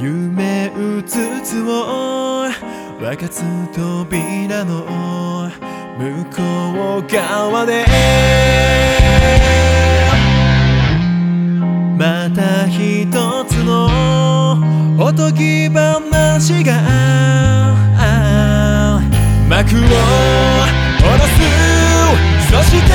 夢うつつを分かつ扉の向こう側で。また一つのおとぎ話が幕を下ろす。そして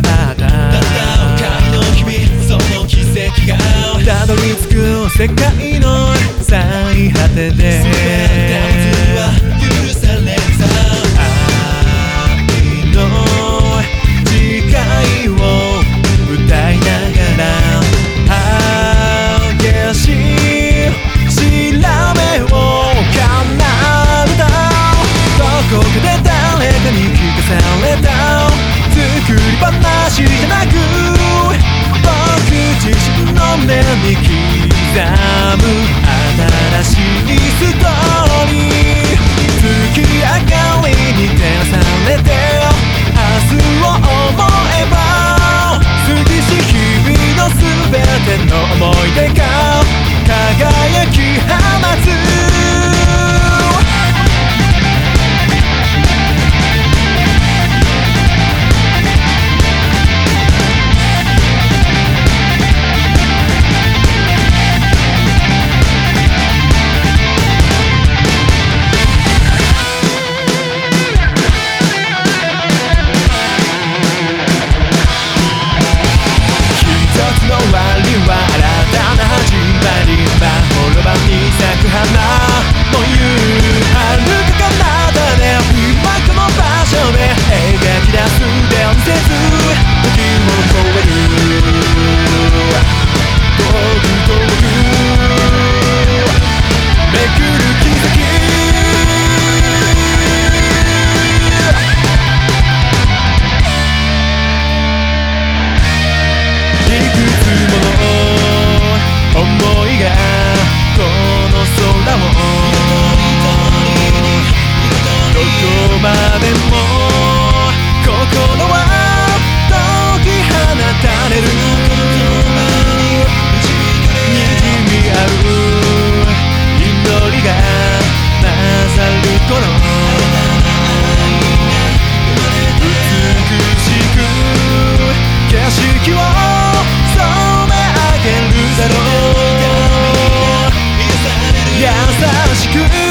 たった。ただの日々その奇跡がた。どり着く世界の最果てで。心は解き放たれるにじみ合う祈りがなさる頃美しく景色を染め上げるだろう優しく